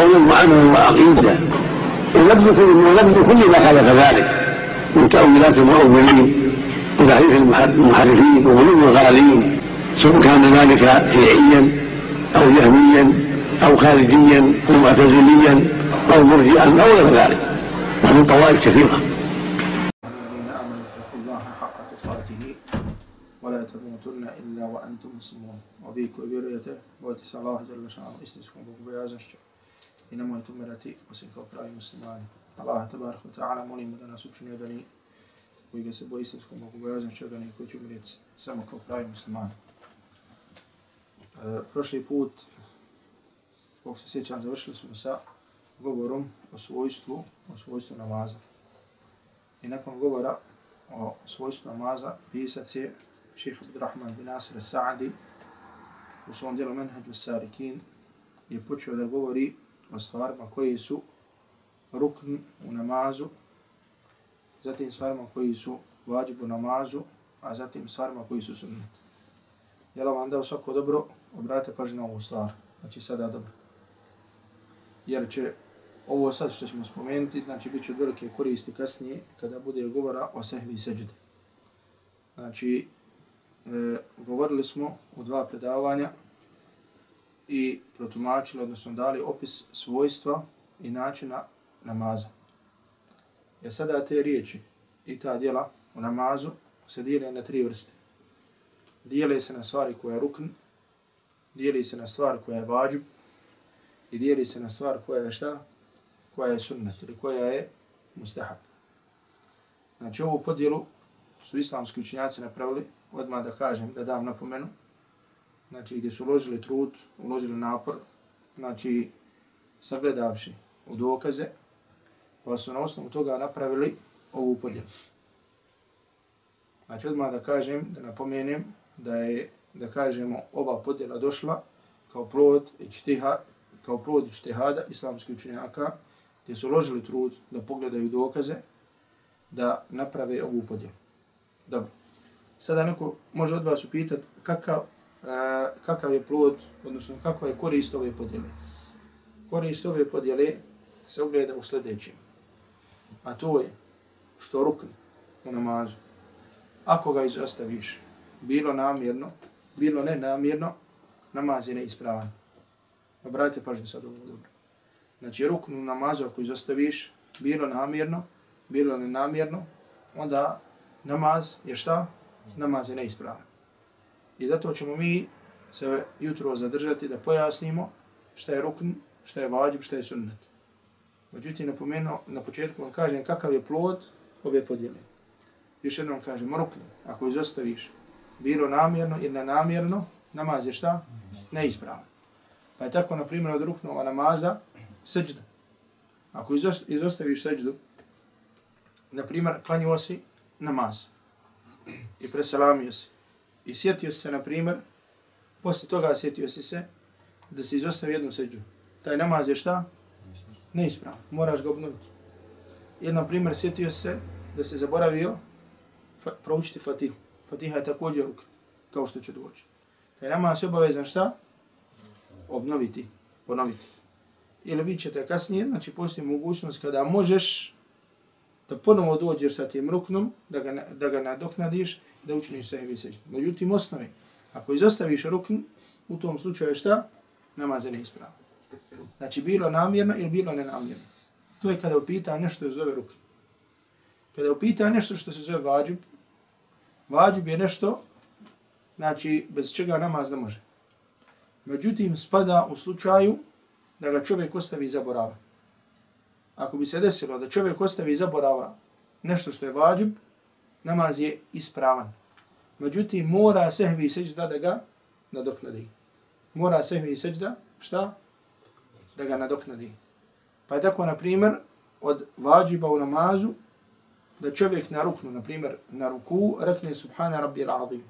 قولا وعملا وعقيدة. ولبس ولبس كل ما خالف ذلك. من تأويلات المؤولين وتحريف المحرفين وغلو الغالين سواء كان ذلك شيعيا أو جهميا أو خارجيا أو معتزليا أو مرجئا أو غير ذلك. ومن طوائف كثيرة. الله ولا تموتن إلا وأنتم مسلمون. وبيك وبيريته bojte se Allah žele šanu istinskom bogobojaznošću i nemojte umirati osim kao pravi muslimani. Allah tabarhu ta'ala molimo da nas učini od onih koji ga se boji istinskom bogobojaznošću od onih koji će umirati samo kao pravi muslimani. E, prošli put, kako se sjećam, završili smo sa govorom o svojstvu, o svojstvu namaza. I nakon govora o svojstvu namaza, pisac je šeha Abdurrahman bin Nasir Sa'adi u svom djelu Menhađu Sarikin je počeo da govori o stvarima koji su rukn u namazu, zatim stvarima koji su vađib u namazu, a zatim stvarima koji su sunnet. Jel vam dao svako dobro, obrate pažnje na ovu stvar. Znači sada dobro. Jer će ovo sad što ćemo spomenuti, znači bit će od velike koristi kasnije kada bude govora o sehvi seđude. Znači, e, govorili smo u dva predavanja i protumačili, odnosno dali opis svojstva i načina namaza. Ja sada te riječi i ta djela u namazu se dijele na tri vrste. Dijele se na stvari koja je rukn, dijeli se na stvar koja je vađub i dijeli se na stvar koja je šta? Koja je sunnet ili koja je mustahab. Znači ovu podijelu su islamski učinjaci napravili, odmah da kažem, da dam napomenu, znači gdje su uložili trud, uložili napor, znači sagledavši u dokaze, pa su na osnovu toga napravili ovu podjelu. Znači odmah da kažem, da napomenem, da je, da kažemo, ova podjela došla kao plod i čtiha, kao plod i čtihada islamskih učenjaka, gdje su uložili trud da pogledaju dokaze, da naprave ovu podjelu. Dobro. Sada neko može od vas upitati kakav, a, kakav je plod, odnosno kakva je korist ove podjele. Korist ove podjele se ogleda u sljedećem. A to je što rukn u namazu. Ako ga izostaviš, bilo namjerno, bilo ne namjerno, namaz je neispravan. Obratite pažnju sad ovo dobro. Znači rukn u namazu ako izostaviš, bilo namjerno, bilo nenamjerno, onda namaz je šta? Namaz je neispravan. I zato ćemo mi se jutro zadržati da pojasnimo šta je rukn, šta je vađib, šta je sunnet. Međutim, napomenuo, na početku vam kažem kakav je plod ove podjele. Još jednom kažem, rukn, ako izostaviš bilo namjerno ili nenamjerno, namaz je šta? Neispravan. Pa je tako, na primjer, od ruknova namaza, seđda. Ako izostaviš seđdu, na primjer, klanio si namaz i preselamio si i sjetio se, na primjer, posle toga sjetio si se da se izostavi jednu seđu. Taj namaz je šta? Neispravan. Moraš ga obnoviti. Jedan primjer, sjetio se da se zaboravio fa proučiti fatihu. Fatiha je također ruk, kao što će doći. Taj namaz je obavezan šta? Obnoviti, ponoviti. Ili vi ćete kasnije, znači postoji mogućnost kada možeš da ponovo dođeš sa tim ruknom, da ga, da ga nadoknadiš, da učiniš sehvi seždu. Međutim, osnovi, ako izostaviš rukn, u tom slučaju šta? Namaz je neispravan. Znači, bilo namjerno ili bilo nenamjerno. To je kada upita nešto što se zove rukn. Kada upita nešto što se zove vađub, vađub je nešto, znači, bez čega namaz ne može. Međutim, spada u slučaju da ga čovjek ostavi i zaborava. Ako bi se desilo da čovjek ostavi i zaborava nešto što je vađub, namaz je ispravan. Međutim, mora sehvi seđda da ga nadoknadi. Mora sehvi seđda, šta? da ga nadoknadi. Pa je tako, na primjer, od vađiba u namazu, da čovjek na ruknu, na primjer, na ruku, rekne Subhana Rabbi al-Azim.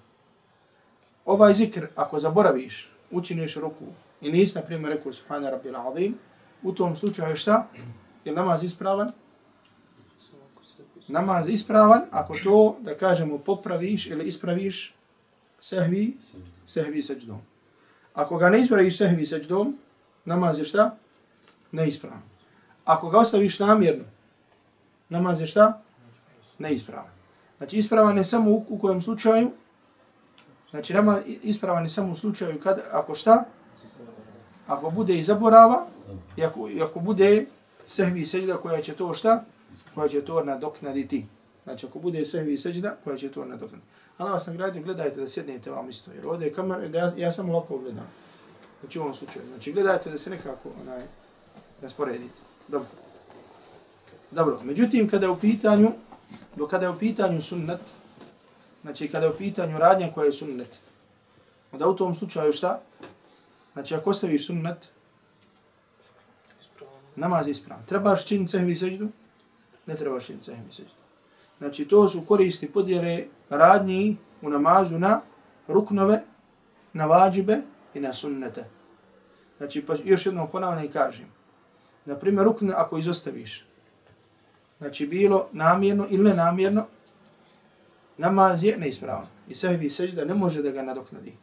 Ovaj zikr, ako zaboraviš, učiniš ruku i nisi, na primjer, rekao Subhana Rabbi al-Azim, u tom slučaju šta? Je namaz ispravan? Namaz ispravan, ako to, da kažemo, popraviš ili ispraviš sehvi, sehvi seđdom. Ako ga ne ispraviš sehvi seđdom, namaz je šta? Neispravan. Ako ga ostaviš namjerno, namaz je šta? Neispravan. Znači ispravan je samo u, u kojem slučaju, znači namaz ispravan je samo u slučaju kad, ako šta? Ako bude i zaborava, i ako, i ako bude sehvi seđda koja će to šta? Koja će to nadoknaditi. Znači ako bude sehvi seđda koja će to nadoknaditi. Allah vas nagradio, gledajte da sjednete vam isto. Jer ovdje je kamera, ja, ja samo lako gledam. Znači u ovom slučaju. Znači gledajte da se nekako onaj, rasporedite. Dobro. Dobro, međutim, kada je u pitanju, do kada je u pitanju sunnet, znači kada je u pitanju radnja koja je sunnet, onda u tom slučaju šta? Znači ako ostaviš sunnet, namaz je ispravan. Trebaš činiti sehvi seđdu? Ne trebaš im sehvi sežda. Znači to su koristi podjele radnji u namazu na ruknove, na vađibe i na sunnete. Znači pa još jednom ponavljam i kažem. Na primjer, rukne ako izostaviš, znači bilo namjerno ili nenamjerno, namaz je neispravan. I sehvi sežda ne može da ga nadoknadi.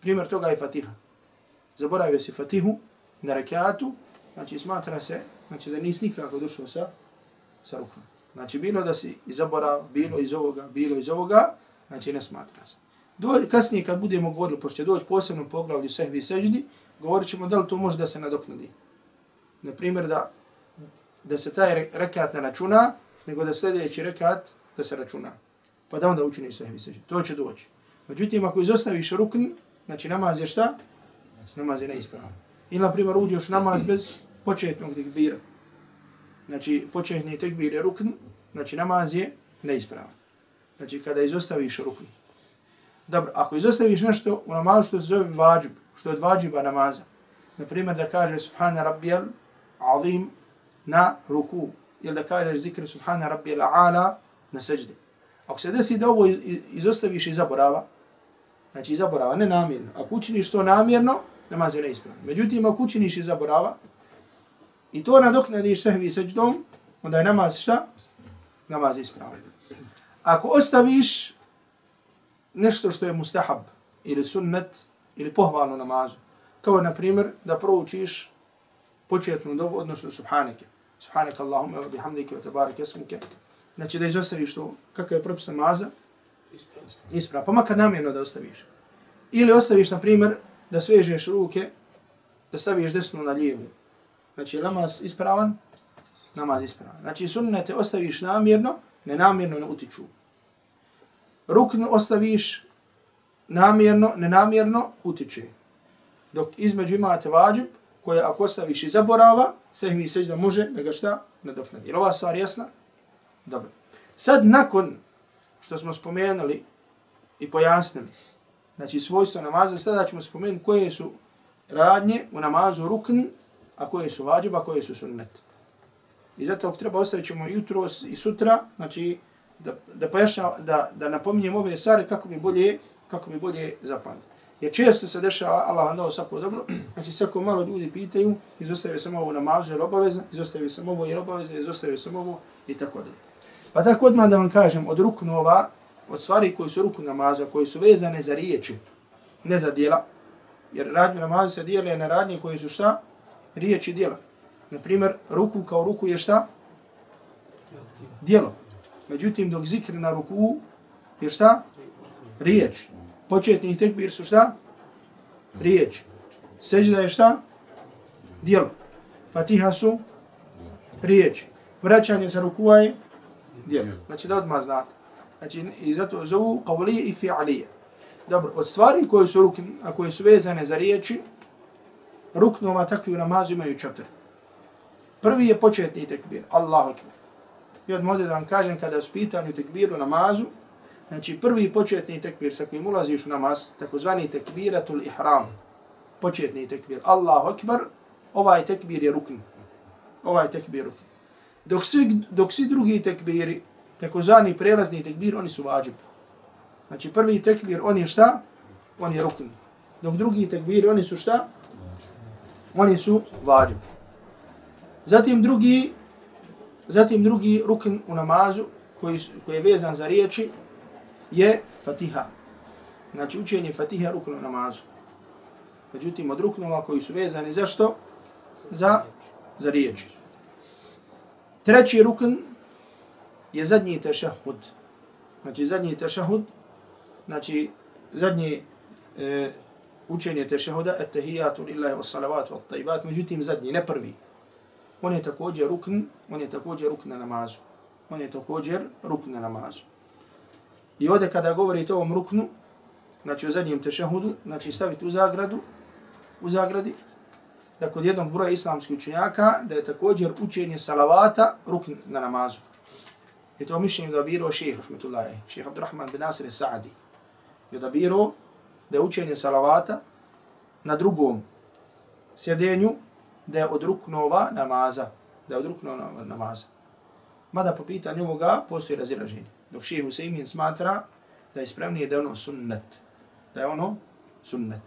Primjer toga je fatiha. Zaboravio si fatihu na rekiatu, znači smatra se znači da nisi nikako došao sa, sa rukom. Znači bilo da si izaborav, bilo iz ovoga, bilo iz ovoga, znači ne smatra se. Do, kasnije kad budemo govorili, pošto će doći posebno poglavlju sehvi seždi, govorit ćemo da li to može da se nadoknadi. Na primjer da, da se taj rekat ne računa, nego da sljedeći rekat da se računa. Pa da onda učini sehvi seždi. To će doći. Međutim, ako izostaviš rukn, znači namaz je šta? Namaz je neispravan. Ili, na primjer, uđeš namaz bez početnog tekbira. Znači, početni tekbir je rukn, znači namaz je neispravan. Znači, kada izostaviš rukn. Dobro, ako izostaviš nešto u namazu što se zove vađib, što je od vađiba namaza, na primjer da kaže Subhana Rabbijal Azim na ruku, ili da kaže zikr Subhana Rabbijal a'ala na seđde. Ako se desi da ovo izostaviš i zaborava, znači zaborava, ne namjerno. Ako učiniš to namjerno, namaz je neispravan. Međutim, ako učiniš i zaborava, i to nadoknadiš sehvi seđdom, onda je namaz šta? Namaz ispravljen. ispravan. Ako ostaviš nešto što je mustahab, ili sunnet, ili pohvalno namazu, kao na primjer da proučiš početnu dovu, odnosno subhanike. Subhanak Allahumma wa bihamdike wa tabarik esmuke. Znači da izostaviš to, kakav je propis namaza? Ispravan. Pa makar namjerno da ostaviš. Ili ostaviš, na primjer, da svežeš ruke, da staviš desnu na lijevu. Znači, namaz ispravan, namaz ispravan. Znači, sunnete ostaviš namjerno, nenamjerno ne utiču. Ruknu ostaviš namjerno, nenamjerno utiče. Dok između imate vađib, koje ako ostaviš i zaborava, sve mi seđ da može da ga šta nadoknadi. Je ova stvar jasna? Dobro. Sad nakon što smo spomenuli i pojasnili, znači svojstvo namaza, sada ćemo spomenuti koje su radnje u namazu rukn, a koje su vađib, a koje su sunnet. I zato ako treba ostavit ćemo jutro i sutra, znači da, da pojašnja, da, da napominjem ove stvari kako bi bolje, kako bi bolje zapamtili. Jer često se dešava, Allah vam dao svako dobro, znači svako malo ljudi pitaju, izostavio sam ovo namazu jer obavezno, izostavio sam ovo jer obavezno, izostavio sam ovo i tako dalje. Pa tako odmah da vam kažem, od ruknova, od stvari koji su ruku namaza, koji su vezane za riječi, ne za dijela, jer radnju namazu se dijele na radnje koji su šta? Riječi djela. Naprimjer, ruku kao ruku je šta? Dijelo. Međutim, dok zikr na ruku je šta? Riječ. Početni tekbir su šta? Riječ. Seđda je šta? Dijelo. Fatiha su? Riječ. Vraćanje za rukua je? Djelo. Znači da odmah znate. Znači, i zato zovu qavlije i fi'alije. Dobro, od stvari koje su rukn, a koje su vezane za riječi, ruknova takvi u namazu imaju četiri. Prvi je početni tekbir, Allahu ekber. I od da vam kažem, kada je u pitanju tekbiru namazu, Znači prvi početni tekbir sa kojim ulaziš u namaz, takozvani tekbiratul ihram, početni tekbir, Allahu ekber, ovaj tekbir je rukn. Ovaj tekbir rukn. Dok svi, dok svi drugi tekbiri, takozvani prelazni tekbir, oni su vađib. Znači prvi tekbir, on je šta? On je rukn. Dok drugi tekbiri, oni su šta? Oni su vađib. Zatim drugi, zatim drugi rukn u namazu, koji, koji je vezan za riječi, je fatiha. Znači učenje fatiha rukn u namazu. Međutim, od ruknova koji su vezani za što? Za, za riječi. Treći rukn je zadnji tešahud. Znači zadnji tešahud, znači zadnji e, učenje tešahuda, et tehijatu lillahi wa salavatu wa ta'ibat, međutim zadnji, ne prvi. On je također rukn, on je također rukn na namazu. On je također rukn na namazu. I ovdje kada govorite o ovom ruknu, znači o zadnjem tešehudu, znači stavite u zagradu, u zagradi, da kod jednog broja islamskih učenjaka, da je također učenje salavata rukn na namazu. I to mišljenje da biro šeheh, rahmetullahi, šehr Abdurrahman bin Nasir Sa'adi. Je da biro da je učenje salavata na drugom sjedenju, da je od ruknova namaza. Da je od ruknova namaza. Mada po pitanju ovoga postoji razilaženje. Dok šehe Huseymin smatra da je spremnije da je ono sunnet. Da je ono sunnet.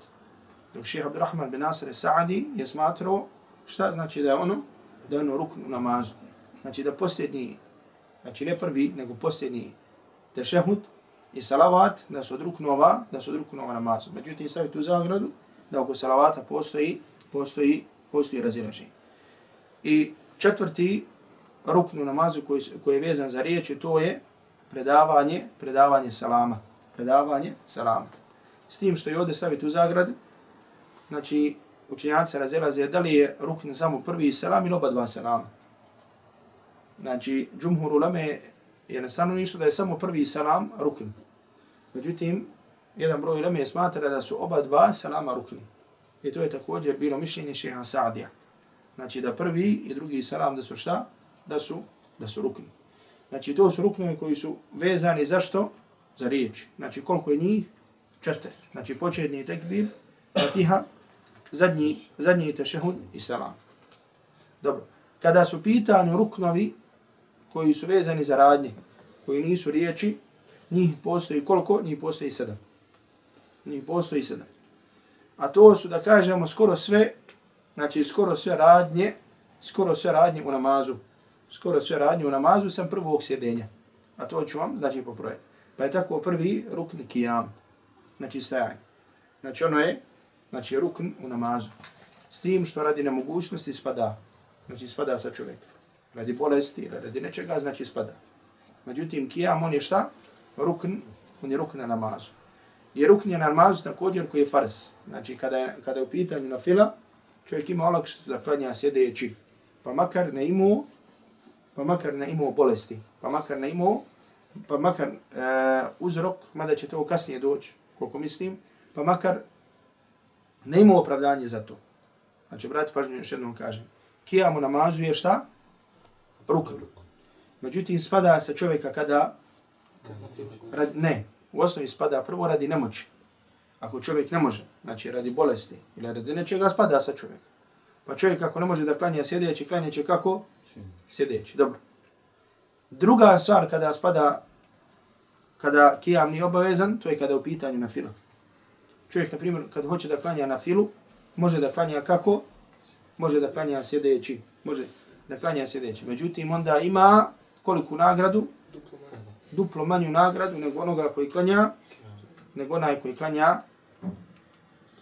Dok šehe Abdurrahman bin Nasir Sa'adi je smatrao šta znači da je ono, da je ono rukn namazu. Znači da posljednji, znači ne prvi, nego posljednji tešehud i salavat da su odruknova, da su odruknova namazu. Međutim, stavi tu zagradu da oko salavata postoji, postoji, postoji razilaženje. I četvrti rukn namazu koji, koji je vezan za riječi, to je predavanje, predavanje salama. Predavanje salama. S tim što je ovdje staviti u zagradu, znači učenjaci razilaze da li je rukn samo prvi selam ili oba dva selama. Znači, džumhur uleme je na stanovištu da je samo prvi selam rukn. Međutim, jedan broj ulame smatra da su oba dva selama rukni. I to je također bilo mišljenje šeha Saadija. Znači da prvi i drugi selam da su šta? Da su, da su rukni. Znači to su ruknovi koji su vezani za što? Za riječ. Znači koliko je njih? Četiri. Znači početni tekbir, fatiha, zadnji, zadnji tešehud i salam. Dobro. Kada su pitanju ruknovi koji su vezani za radnje, koji nisu riječi, njih postoji koliko? Njih postoji sedam. Njih postoji sedam. A to su, da kažemo, skoro sve, znači skoro sve radnje, skoro sve radnje u namazu. Skoro sve radnje u namazu sam prvog sjedenja. A to ću vam, znači, poprojeti. Pa je tako prvi rukn kijam. Znači stajanje. Znači ono je znači rukn u namazu. S tim što radi nemogućnosti spada. Znači spada sa čovjeka. Radi bolesti radi nečega, znači spada. Međutim, kijam on je šta? Rukn, on je rukn na namazu. I rukn je na namazu također koji je fars. Znači kada je, kada je u pitanju na fila, čovjek ima olakštu da klanja sjedeći. Pa makar ne imao, pa makar ne imao bolesti. Pa makar ne imao, pa makar uh, uzrok, mada će to kasnije doći, koliko mislim, pa makar ne ima opravdanje za to. Znači, brati pažnju, još jednom kažem. Kijamo namazu je šta? Ruk. Međutim, spada sa čovjeka kada... Rad, ne, u osnovi spada prvo radi nemoći. Ako čovjek ne može, znači radi bolesti ili radi nečega, spada sa čovjeka. Pa čovjek ako ne može da klanja sjedeći, klanja će kako? Sjedeći, dobro. Druga stvar kada spada, kada kijam nije obavezan, to je kada je u pitanju na filu. Čovjek, na primjer, kad hoće da klanja na filu, može da klanja kako? Može da klanja sjedeći. Može da klanja sjedeći. Međutim, onda ima koliku nagradu? Duplo manju nagradu nego onoga koji klanja, nego onaj koji klanja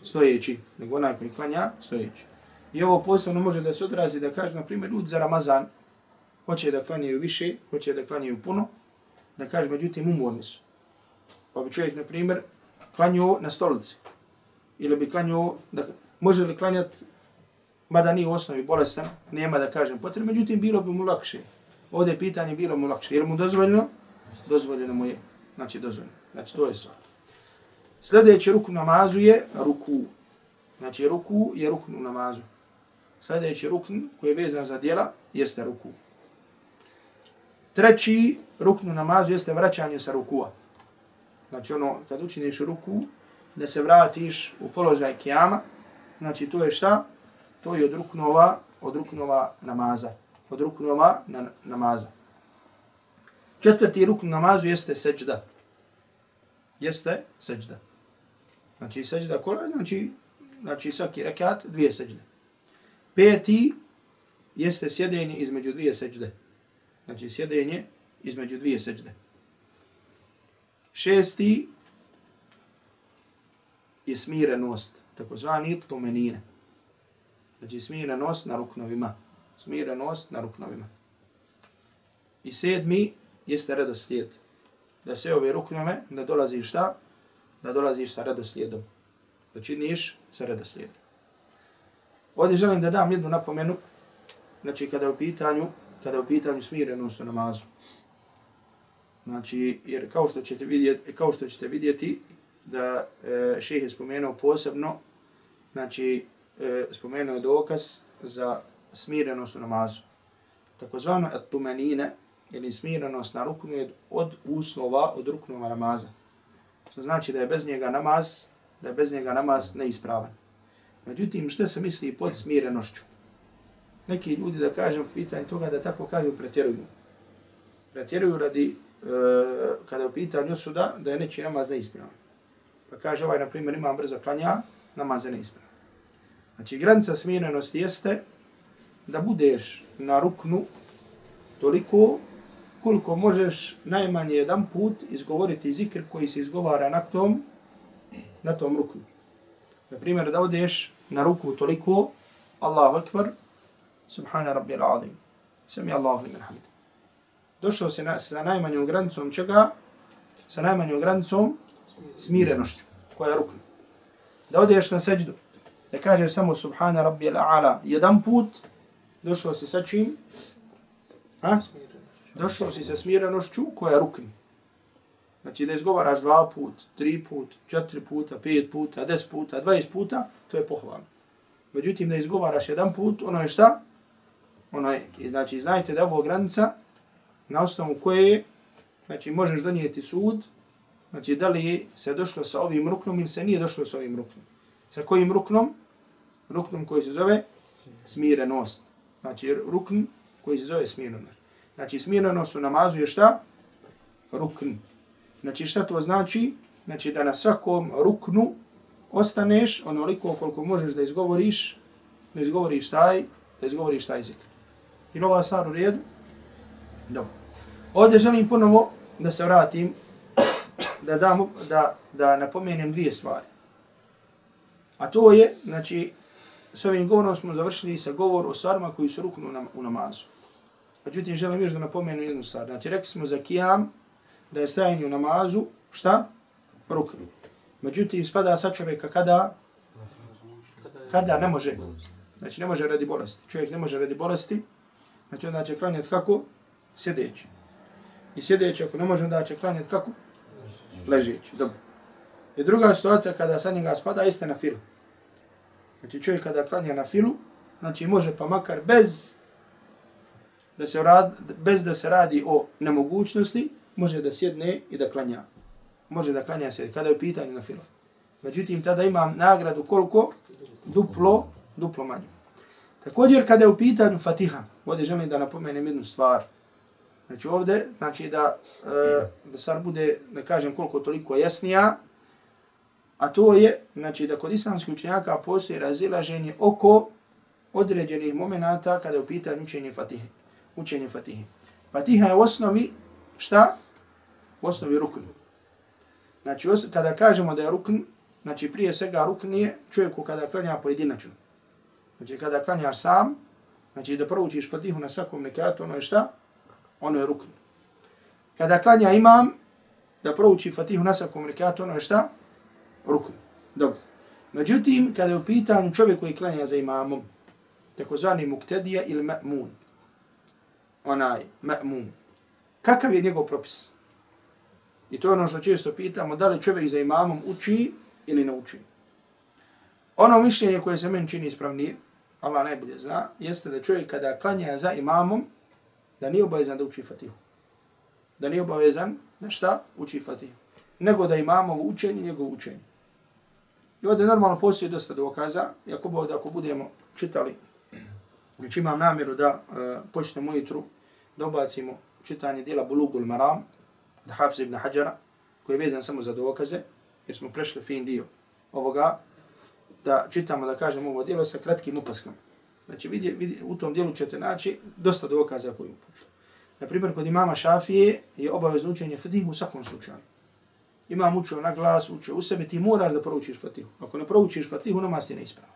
stojeći. Nego onaj koji klanja stojeći. I ovo posebno može da se odrazi da kaže, na primjer, ljudi za Ramazan hoće da klanjaju više, hoće da klanjaju puno, da kaže, međutim, umorni su. Pa bi čovjek, na primjer, klanju na stolici. Ili bi klanjao, da, može li klanjati, mada nije u osnovi bolestan, nema da kažem potrebno, međutim bilo bi mu lakše. Ovdje pitanje bilo mu lakše. Je li mu dozvoljeno? Dozvoljeno mu je. Znači dozvoljeno. Znači to je stvar. Sljedeći ruku namazu je ruku. Znači ruku je ruku namazu. Sljedeći rukn koji je vezan za djela jeste ruku. Treći ruknu namazu jeste vraćanje sa rukua. Znači ono, kad učiniš ruku, da se vratiš u položaj kijama, znači to je šta? to je od ruknova, od ruknova namaza. Od ruknova na, namaza. Četvrti rukn namazu jeste seđda. Jeste seđda. Znači seđda kola, znači, znači svaki rekat dvije seđde. Peti jeste sjedenje između dvije seđde. Znači sjedenje između dvije seđde. Šesti je smirenost, takozvani tumenine. Znači smirenost na ruknovima. Smirenost na ruknovima. I sedmi jeste redoslijed. Da sve ove ruknove da dolaziš šta? Da dolaziš sa redoslijedom. Da činiš sa redoslijedom. Ovdje želim da dam jednu napomenu. Znači kada u pitanju, kada u pitanju smirenost u namazu. Znači, jer kao što ćete vidjeti, kao što ćete vidjeti da e, šejh je spomenuo posebno, znači, e, spomenuo dokaz za smirenost u namazu. Takozvano atumenine, ili smirenost na ruknu je od uslova, od ruknova namaza. Što znači da je bez njega namaz, da je bez njega namaz neispravan. Međutim, što se misli pod smirenošću? Neki ljudi, da kažem, pitanje toga da tako kažu, pretjeruju. Pretjeruju radi, e, kada je u pitanju suda, da je neći namaz neispravan. Pa kaže ovaj, na primjer, imam brzo klanja, namaz je neispravan. Znači, granica smirenosti jeste da budeš na ruknu toliko koliko možeš najmanje jedan put izgovoriti zikr koji se izgovara na tom, na tom ruku. Na primjer, da odeš na ruku toliko, Allahu akbar, subhana rabbi al-azim, sami Allahu liman hamid. Došao se na, sa najmanjom granicom čega? Sa najmanjom granicom smirenošću, koja je rukna. Da odeš na seđdu, da kažeš samo subhana rabbi al-ala jedan put, došao se sa čim? Ha? Došao si sa smirenošću koja je rukni. Znači da izgovaraš dva put, tri put, četiri puta, pet puta, deset puta, dvajest puta, to je pohvalno. Međutim, da izgovaraš jedan put, ono je šta? Ono je, znači, znajte da je ovo granica na osnovu koje znači, možeš donijeti sud, znači, da li se došlo sa ovim ruknom ili se nije došlo sa ovim ruknom. Sa kojim ruknom? Ruknom koji se zove smirenost. Znači, rukn koji se zove smirenost. Znači, smirenost u namazu je šta? Rukn. Znači, šta to znači? Znači, da na svakom ruknu ostaneš onoliko koliko možeš da izgovoriš, da izgovoriš taj, da izgovoriš taj zikr. I ova stvar u redu? Dobro. Ovdje želim ponovo da se vratim, da, dam, da, da napomenem dvije stvari. A to je, znači, s ovim govorom smo završili sa govor o stvarima koji su ruknu u namazu. Međutim, želim još da napomenu jednu stvar. Znači, rekli smo za kijam da je stajanje u namazu, šta? Rukn. Međutim, spada sa čovjeka kada? Kada ne može. Znači, ne može radi bolesti. Čovjek ne može radi bolesti. Znači, onda će klanjati kako? Sjedeći. I sjedeći, ako ne može, onda će klanjati kako? Ležeći. Dobro. I druga situacija kada sa njega spada, jeste na filu. Znači, čovjek kada klanja na filu, znači, može pa makar bez da se rad, bez da se radi o nemogućnosti, može da sjedne i da klanja. Može da klanja se kada je u pitanju na filo. Međutim, tada imam nagradu koliko? Duplo, duplo manje. Također, kada je u pitanju Fatiha, ovdje želim da napomenem jednu stvar. Znači ovdje, znači da, e, da stvar bude, ne kažem koliko toliko jasnija, a to je, znači da kod islamskih učenjaka postoji razilaženje oko određenih momenata kada je u pitanju učenje Fatihe učenjem Fatihe. Fatiha je u osnovi, šta? U osnovi rukn. Znači, kada kažemo da je rukn, znači prije svega rukn je čovjeku kada klanja pojedinačno. Znači, kada klanjaš sam, znači da proučiš Fatihu na svakom nekatu, ono je šta? Ono je rukn. Kada klanja imam, da prouči Fatihu na svakom nekatu, ono je šta? Rukn. Dobro. Međutim, kada je u pitanju čovjek koji klanja za imamom, takozvani muktedija ili ma'mun, onaj ma'mum. Kakav je njegov propis? I to je ono što često pitamo, da li čovjek za imamom uči ili ne uči. Ono mišljenje koje se meni čini ispravnije, Allah najbolje zna, jeste da čovjek kada klanja za imamom, da nije obavezan da uči fatihu. Da nije obavezan da šta uči fatihu. Nego da imamo učenje, njegov učenje. I ovdje normalno postoji dosta dokaza, i ako, bude, ako budemo čitali, znači imam namjeru da e, uh, počnemo ujutru, da ubacimo čitanje dijela Bulugul Maram, da Hafiz ibn Hajara, koji je vezan samo za dokaze, jer smo prešli fin dio ovoga, da čitamo, da kažemo ovo dijelo sa kratkim upaskama. Znači, vidi, vidi, u tom dijelu ćete naći dosta dokaza koji Na primjer kod imama Šafije je obavezno učenje Fatihu u svakom slučaju. Imam učio na glas, učio u sebi, ti moraš da proučiš Fatihu. Ako ne proučiš Fatihu, namaz ti ne ispravo.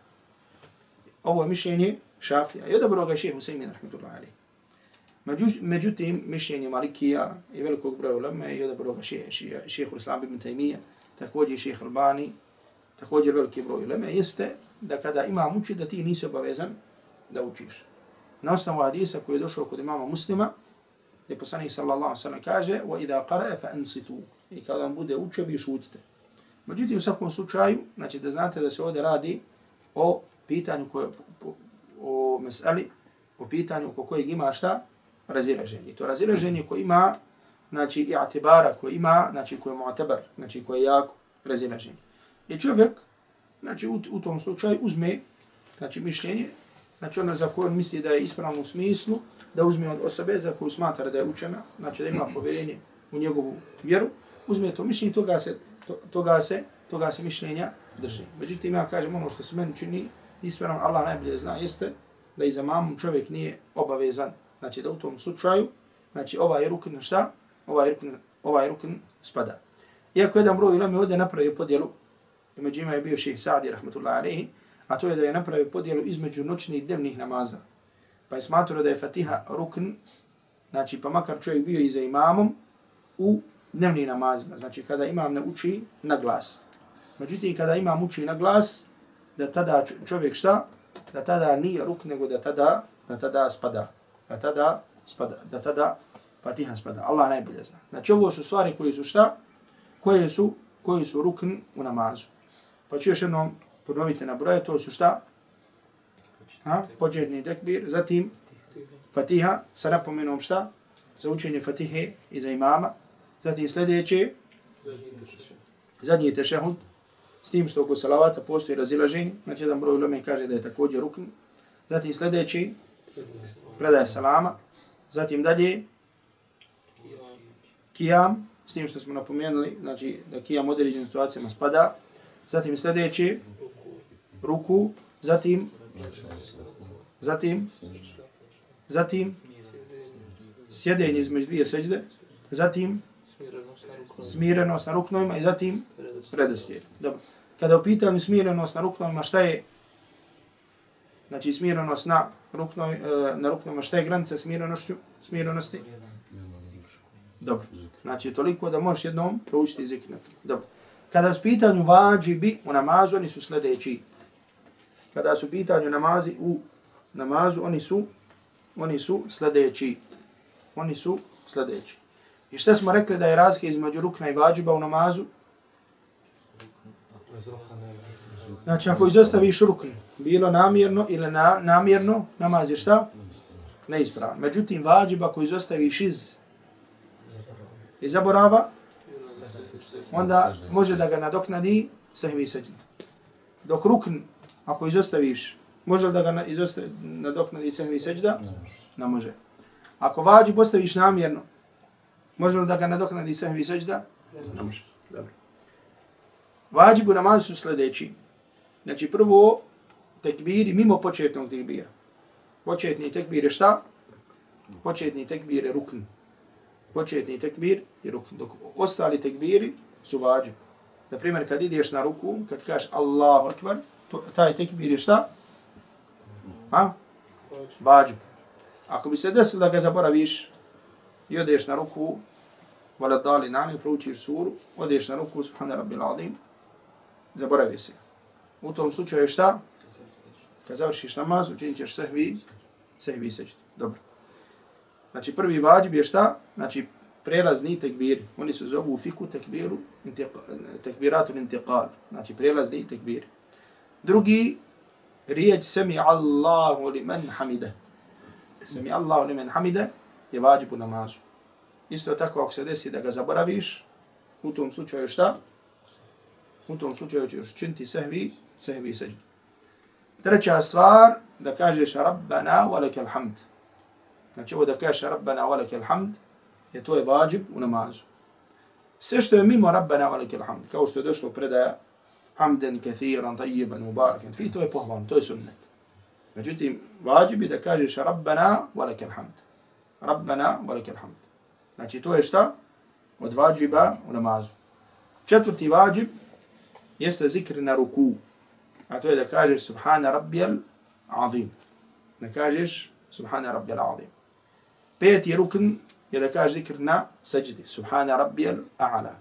Ovo je mišljenje Šafija. I odabro ga šehe Husaymin, rahmatullahi alaih. Međutim, mišljenje Malikija i velikog broja ulema i odabro ga šehe Islam ibn Taymiyyah, također šehe Albani, također veliki broj ulema, jeste da kada imam uči da ti nisi obavezan da učiš. Na osnovu hadisa koji je došao kod imama muslima, gdje poslanik sallallahu sallam kaže وَإِذَا قَرَأَ فَأَنْسِتُوا I kada vam bude učio, vi šutite. Međutim, u svakom slučaju, znači da znate da se ovdje radi o pitanju koje, o meseli, o pitanju oko kojeg ima šta? Razilaženje. To razilaženje koje ima, znači, i atibara koje ima, znači, koje je mu'tabar, znači, koje je jako razilaženje. I čovjek, znači, u, u tom slučaju uzme, znači, mišljenje, znači, ono za koje misli da je ispravno u smislu, da uzme od osobe za koju smatra da je učena, znači da ima povjerenje u njegovu vjeru, uzme to mišljenje, toga se, to, toga se, toga se mišljenja drži. Međutim, ja kažem ono što se meni čini, ispravno Allah najbolje zna, jeste da i za mamom čovjek nije obavezan. Znači da u tom slučaju, znači ovaj rukn šta? Ovaj rukn, ovaj rukn spada. Iako jedan broj ilami ovdje napravio podjelu, i među ima je bio šeht Sa'di, rahmatullahi alaihi, a to je da je napravio podjelu između noćnih i dnevnih namaza. Pa je smatrao da je Fatiha rukn, znači pa makar čovjek bio i za imamom, u dnevni namazima, znači kada imam ne uči na glas. Međutim, kada imam uči na glas, da tada čovjek šta? Da tada nije ruk, nego da tada, da tada spada. Da tada spada, da tada Fatiha spada. Allah najbolje zna. Znači ovo su stvari koje su šta? Koje su, koje su rukn u namazu. Pa ću još jednom ponoviti na broje, to su šta? Ha? Početni tekbir, zatim Fatiha sa napomenom šta? Za učenje Fatihe i za imama. Zatim sljedeće, zadnji tešehud, s tim što oko salavata postoji razilaženje, znači jedan broj ulome kaže da je također rukn. Zatim sljedeći, predaje salama. Zatim dalje, kijam, s tim što smo napomenuli, znači da kijam u određenim situacijama spada. Zatim sljedeći, ruku, zatim Zatim, zatim, sjedenje između dvije seđde, zatim, smirenost na ruknovima i zatim, predoslijed. Dobro. Kada u pitanju smirenost na ruknovima, šta je, znači smirenost na, ruknoj, e, na ruknovima, šta je granica smirenošću, smirenosti? Dobro. Znači, toliko da možeš jednom proučiti zikr Dobro. Kada su pitanju vađibi u namazu, oni su sljedeći. Kada su pitanju namazi u namazu, oni su, oni su sljedeći. Oni su sljedeći. I šta smo rekli da je razlika između rukna i vađiba u namazu? Znači, ako izostaviš rukn, bilo namjerno ili na, namjerno, namaz je šta? Neispravan. Međutim, vađiba ako izostaviš iz i zaborava, onda može da ga nadoknadi sahvi seđen. Dok rukn, ako izostaviš Može li da ga izostavi na doknadi sehvi seđda? Ne može. Ako vađi postaviš namjerno, može li da ga nadoknadi sehvi seđda? Ne može. Dobro. Vađibu namazu su sljedeći. Znači prvo, tekbiri mimo početnog tekbira. Početni tekbir je šta? Početni tekbir je rukn. Početni tekbir je rukn. Dok ostali tekbiri su vađu. Na primjer, kad ideš na ruku, kad kažeš Allahu akbar, to, taj tekbir je šta? Ha? Vađu. Ako bi se desilo da ga zaboraviš i odeš na ruku, vala dali nami, proučiš suru, odeš na ruku, subhana rabbil azim, zaboravi se. U tom slučaju šta? Kad završiš namaz, učinit ćeš sehvi, sehvi seđu. Dobro. Znači prvi vađib je šta? Znači prelazni tekbir. Oni se zovu u fiku tekbiru, tekbiratul intiqal. Znači prelazni tekbir. Drugi riječ sami Allahu li men hamide. Sami Allahu li men hamide je vađibu namazu. Isto tako ako se desi da ga zaboraviš, u tom slučaju šta? U tom slučaju ćeš činti sehvi, sehvi seđu. Treća stvar, da kažeš Rabbana wa lakal hamd. Znači ovo da kažeš Rabbana wa lakal hamd, je to je vađib u namazu. Sve što je mimo Rabbana wa lakal hamd, kao što je došlo predaja hamden kathiran, tajiban, mubarakan, fi to je pohvalno, to je sunnet. Međutim, vađib je da kažeš Rabbana wa lakal hamd. Rabbana wa lakal hamd. Znači to je šta? Od vađiba u namazu. Četvrti vađib jeste zikr na ruku. A to je da kažeš Subhana rabbijal azim. Da kažeš Subhana rabbijal azim. Peti rukn je da kažeš zikr na sađdi. Subhana rabbijal a'ala.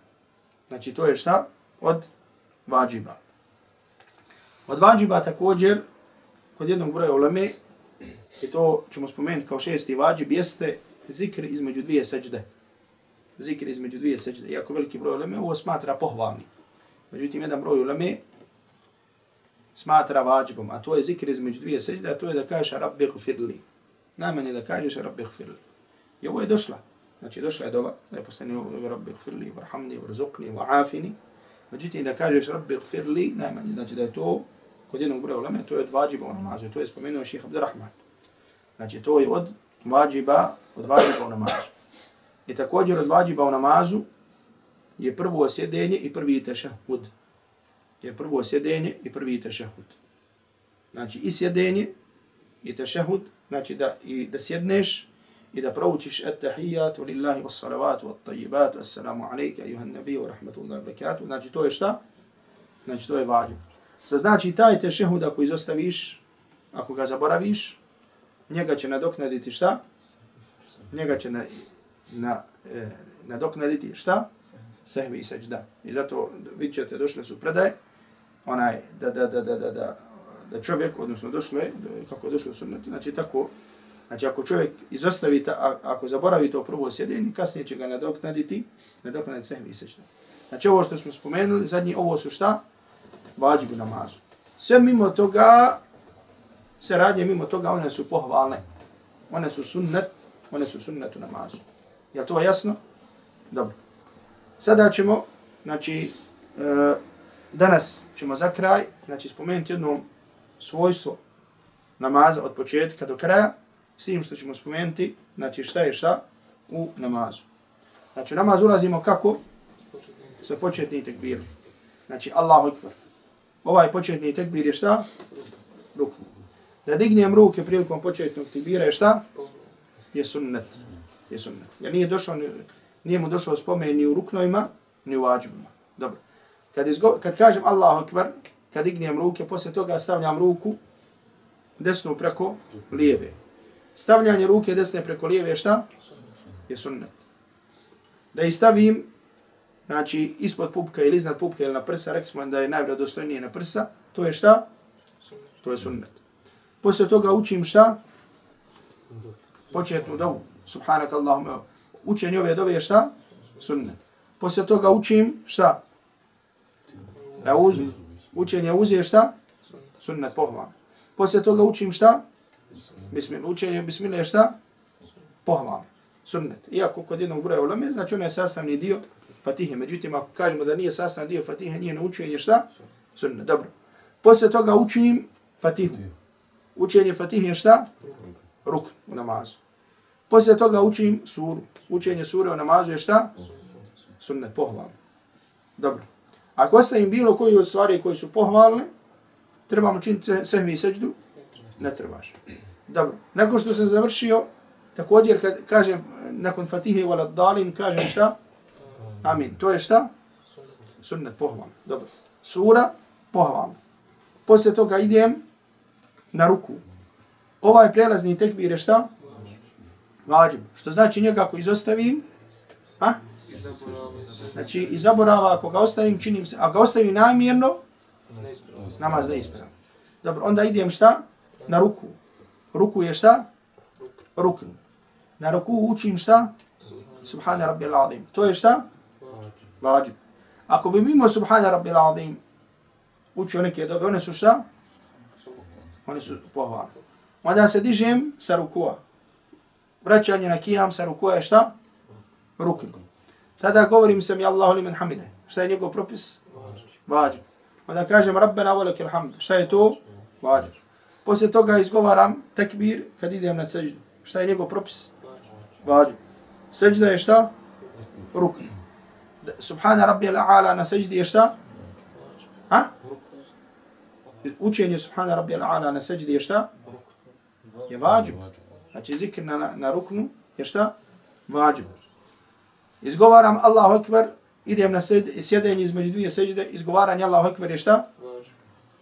Znači to je šta? Od vađiba. Od vađiba također, kod jednog broja uleme, i to ćemo spomenuti kao šesti vađib, jeste zikr između dvije sađde. Zikr između dvije sađde. Iako veliki broj uleme, ovo smatra pohvalni. Međutim, jedan broj uleme smatra vađibom, a to je zikr između dvije sežde, a to je da kažeš Rabbi gfirli. Najmanje da kažeš Rabbi gfirli. I ovo je došla. Znači, došla je doba, da je poslani Rabbi gfirli, varhamni, varzukni, vaafini. Međutim, da kažeš Rabbi gfirli, najmanje, znači da je to, kod jednog broja uleme, to je od vađiba u namazu. To je spomenuo ših Abdurrahman. Znači, to je od vađiba, od vađiba u namazu. I također od vađiba u namazu, je prvo sjedenje i prvi tešahud. Je prvo sjedenje i prvi tešehud. Znači i sjedenje i tešehud, znači da, i da sjedneš i da proučiš at-tahiyat lillahi was salavat wat tayyibat assalamu alayka ayuha an-nabi wa rahmatullahi wa barakatuh. Znači to je šta? Znači to je vađib. Sa znači taj tešehud ako izostaviš, ako ga zaboraviš, njega će nadoknaditi šta? Njega će na, na, e, nadoknaditi šta? sehvi i seđda. I zato vidjet ćete, došle su predaje, onaj, da, da, da, da, da, da, da čovjek, odnosno došlo je, kako je došlo u sunnetu, znači tako, znači ako čovjek izostavi, ta, ako zaboravi to prvo sjedenje, kasnije će ga nadoknaditi, nadoknaditi sehvi i. Znači ovo što smo spomenuli, zadnji, ovo su šta? Vađibu namazu. Sve mimo toga, sve radnje mimo toga, one su pohvalne. One su sunnet, one su sunnet u namazu. Je to jasno? Dobro. Sada ćemo, znači, e, danas ćemo za kraj, znači, spomenuti jedno svojstvo namaza od početka do kraja, s tim što ćemo spomenuti, znači, šta je šta u namazu. Znači, u namaz ulazimo kako? Sa početni tekbir. Znači, Allahu Ekber. Ovaj početni tekbir je šta? Ruku. Da dignem ruke prilikom početnog tekbira je šta? Je sunnet. Je sunnet. Jer nije došlo, nije mu došao spomen ni u ruknojima, ni u vađbima. Dobro. Kad, izgo, kad kažem Allahu Akbar, kad dignem ruke, posle toga stavljam ruku desnu preko lijeve. Stavljanje ruke desne preko lijeve šta? Je sunnet. Da i stavim, znači, ispod pupka ili iznad pupka ili na prsa, rekli smo da je najvredostojnije na prsa, to je šta? To je sunnet. Posle toga učim šta? Početnu dovu. Subhanak Allahumma učenje ove dove je šta? Sunnet. Poslije toga učim šta? Euz. Učenje uzije šta? Sunnet pohvala. Poslije toga učim šta? Bismil, Učenje bismillah šta? Pohvala. Sunnet. Iako kod jednog broja ulame, znači ono je sastavni dio fatihe. Međutim, ako kažemo da nije sastavni dio fatihe, nije na učenje šta? Sunnet. Dobro. Poslije toga učim fatihu. Učenje fatihe šta? Ruk u namazu. Poslije toga učim suru. Učenje sure u namazu je šta? Sunnet, pohvala. Dobro. Ako ostavim bilo koji od stvari koji su pohvalne, trebamo činiti sehvi i seđdu? Ne trebaš. Dobro. Nakon što sam završio, također kad kažem, nakon fatihe u dalin, kažem šta? Amin. To je šta? Sunnet, pohvalno. Dobro. Sura, pohvalno. Poslije toga idem na ruku. Ovaj prelazni tekbir je šta? vađib. Što znači njega ako izostavim, a? Znači, i zaborava, ako ga ostavim, činim se, ako ga ostavim namjerno, namaz ne ispravam. Dobro, onda idem šta? Na ruku. Ruku je šta? Rukn. Na ruku učim šta? Subhana rabbi azim. To je šta? Vađib. Ako bi mimo Subhana rabbi azim učio neke dobe, one su šta? One su pohvalne. Onda se dižem sa rukua vraćanje na kijam sa rukua je šta? Rukn. Tada govorim sam ja Allahu liman hamide. Šta je njegov propis? Vađib. Onda kažem Rabbena volake hamd. Šta je to? Vađib. Poslije toga izgovaram tekbir kad idem na seždu. Šta je njegov propis? Vađib. Seđda je šta? Rukn. Subhana rabbi ala na seđdi je šta? Ha? Učenje Subhana rabbi ala na seđdi je šta? Je vađib. Znači zikr na, na ruknu je šta? Vađib. Izgovaram Allahu Akbar, idem na sjedenje između dvije sežde, izgovaranje Allahu Akbar je šta?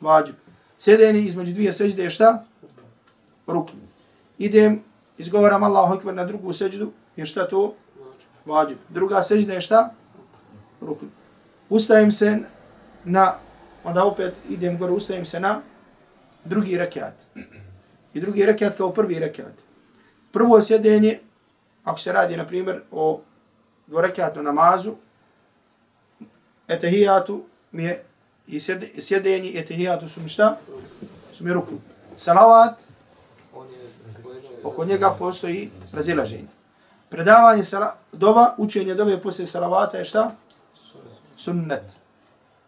Vađu. Sjedenje između dvije sežde je šta? Rukn. Idem, izgovaram Allahu Akbar na drugu seždu, je šta to? Vađu. Druga sežda je šta? Rukn. Ustajem se na, onda opet idem gore, ustajem se na drugi rekiat. I drugi rekiat kao prvi rekiat. Prvo sjedenje, ako se radi, na primjer, o dvorekatnu namazu, etehijatu mi je i sjedenje i etehijatu su mi šta? Su mi ruku. Salavat, oko njega postoji razilaženje. Predavanje sala, doba, učenje dove poslije salavata je šta? Sunnet.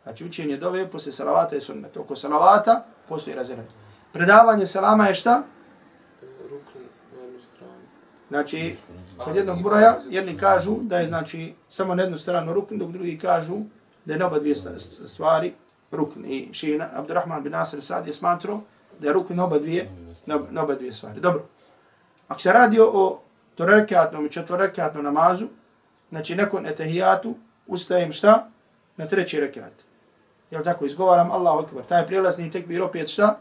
Znači učenje dove poslije salavata je sunnet. Oko salavata postoji razilaženje. Predavanje salama je šta? Znači, kod jednog broja, jedni kažu da je znači samo na jednu stranu rukn, dok drugi kažu da je oba dvije stvari rukn. I šeji Abdurrahman bin Nasir sad je smatrao da je rukn oba dvije, na oba dvije stvari. Dobro. Ako se radi o trorekatnom i četvorekatnom namazu, znači nekon etahijatu, ustajem šta? Na treći rekat. Jel tako, izgovaram Allahu akbar. Taj prijelazni tekbir opet šta?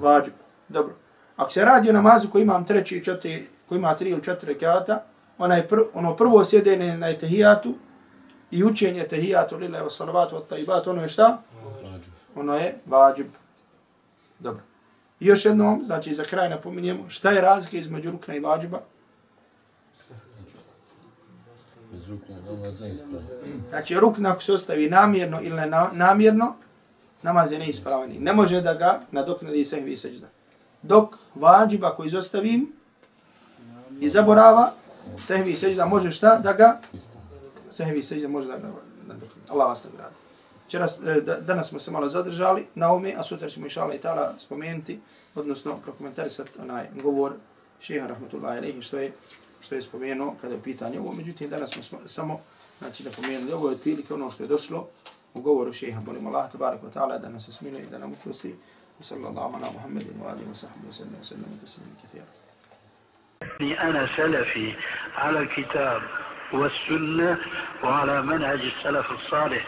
Vađu. Dobro. Ako se radi o namazu koji imam treći i četiri, koji ima tri ili četiri rekata, onaj pr, ono prvo sjedenje na etahijatu i učenje etahijatu lillahi wa salavatu wa taibatu, ono je šta? Ono je vađib. Dobro. I još jednom, znači za kraj napominjemo, šta je razlika između rukna i vađiba? Znači rukna ako se ostavi namjerno ili namjerno, namaz je neispravan. Ne može da ga nadoknadi sa im viseđda. Dok vađiba koji izostavim, i zaborava, sehvi seđda može šta da ga, sehvi seđda može da ga, Allah vas nagrada. Čeras, danas smo se malo zadržali na ome, a sutra ćemo išala i tala spomenuti, odnosno prokomentarisati onaj govor šeha rahmatullahi alaihi, što je, što je spomenuo kada je pitanje ovo. Međutim, danas smo samo, znači, da pomenuli ovo je otprilike ono što je došlo u govoru šeha, molim Allah, tabarak wa ta'ala, da nas se smiluje i da nam ukrosti. Sallallahu ala Muhammedin wa alihi wa sahbihi wa sallam wa أنا سلفي على الكتاب والسنة وعلى منهج السلف الصالح.